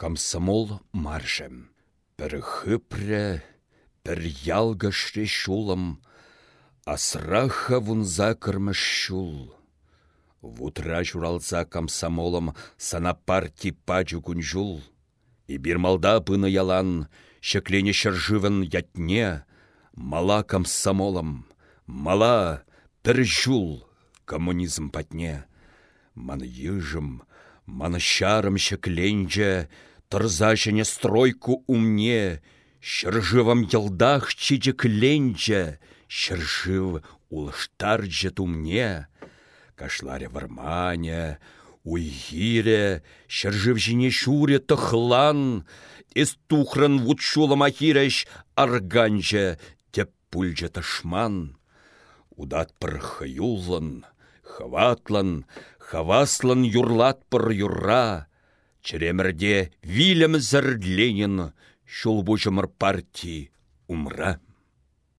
Комсомол маршем. Бір хыпрре, бір ялгышре шулым, асраха вунза кірміш шул. Вутра журалса комсомолым сана парти пачу күнжул. И бирмалда пыны ялан, шеклене шыржывын ятне, мала комсомолым, мала пір жул коммунизм патне. Маны йыжым, маны шарым шекленже, тұрза стройку умне, шыржывым елдах чиде кленже, шыржыв улыштарже тумне. Кашларе вармане, уйхире, шыржыв жіне шуре тұхлан, Эс тухрын вутшулым ахиреш арганже, теп пульже тышман. Удат пыр хыюлын, хватлан, хаваслан юрлат пыр юрра. Черемірде вилем зір Ленин, шул партии умра.